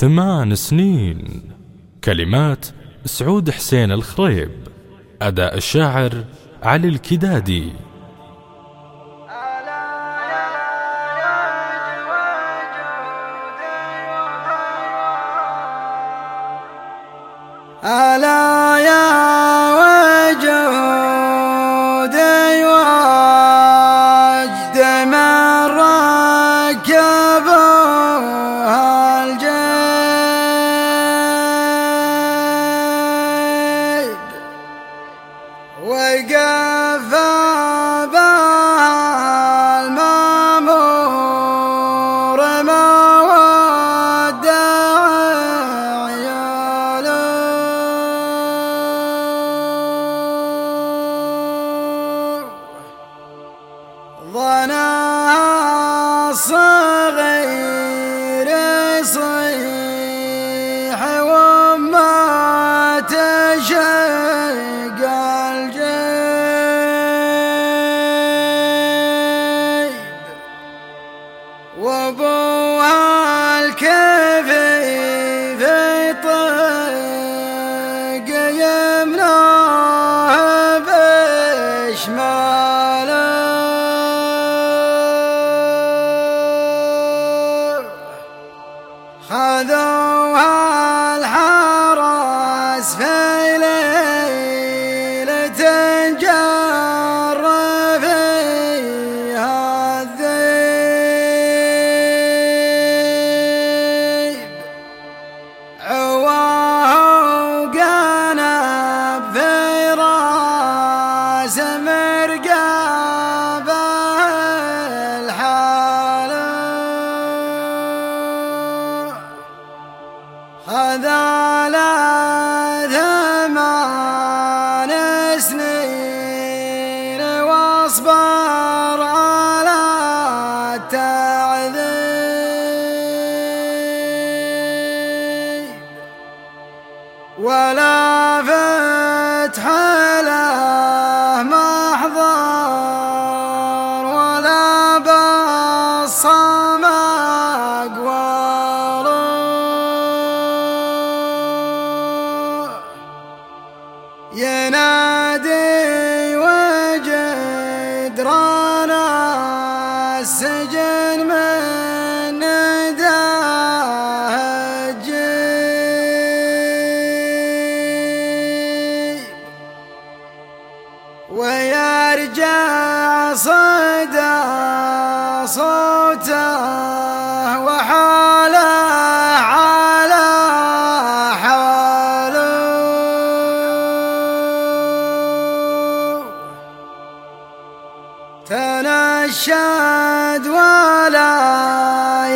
ثمان سنين. كلمات سعود حسين الخريب أداء الشاعر علي الكدادي. ألا يا ظنا صغير هذا لا ثمان سنين واصبر على التعذيب. ولا فتح له محضر ولا بصم السجن من نداه الجيب ويرجع صدى صوته وحاله على حاله تنشد ولا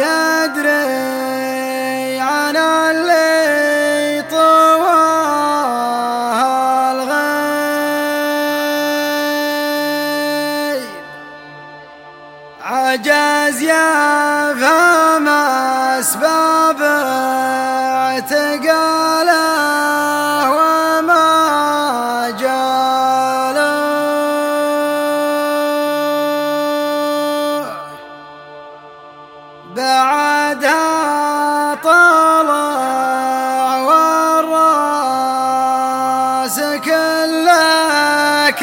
يدري عن اللي طواها الغيب. عجز يفهم أسباب اعتقاله لك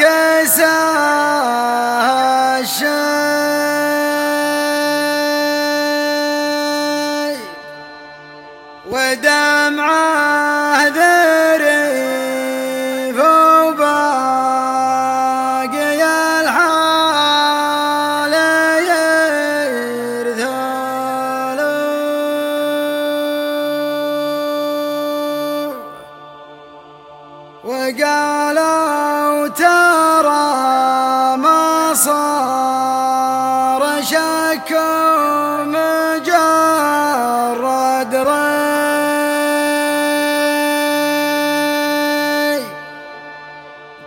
صار شك مجرد ري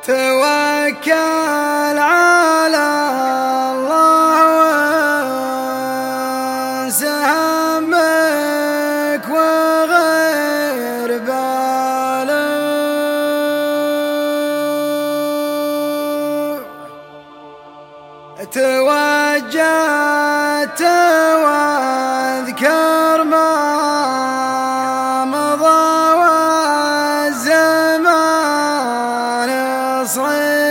توكل على توجهت وأذكر ما مضى والزمان صيب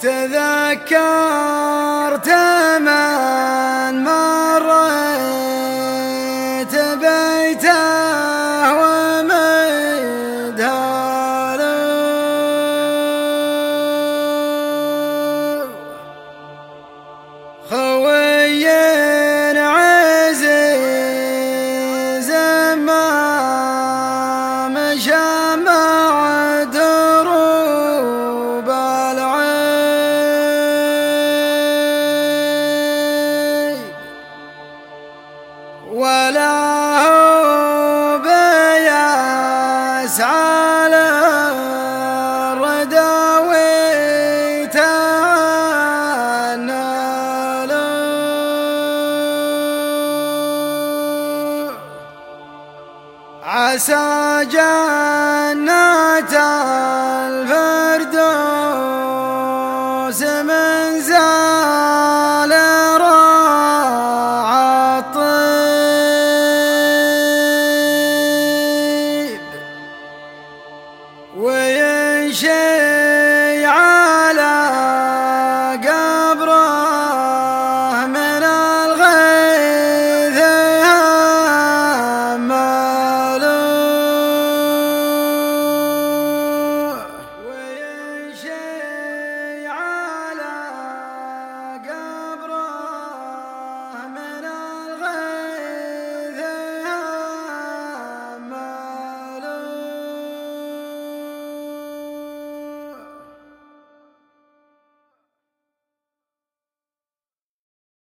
تذكرت ما خوي 为人。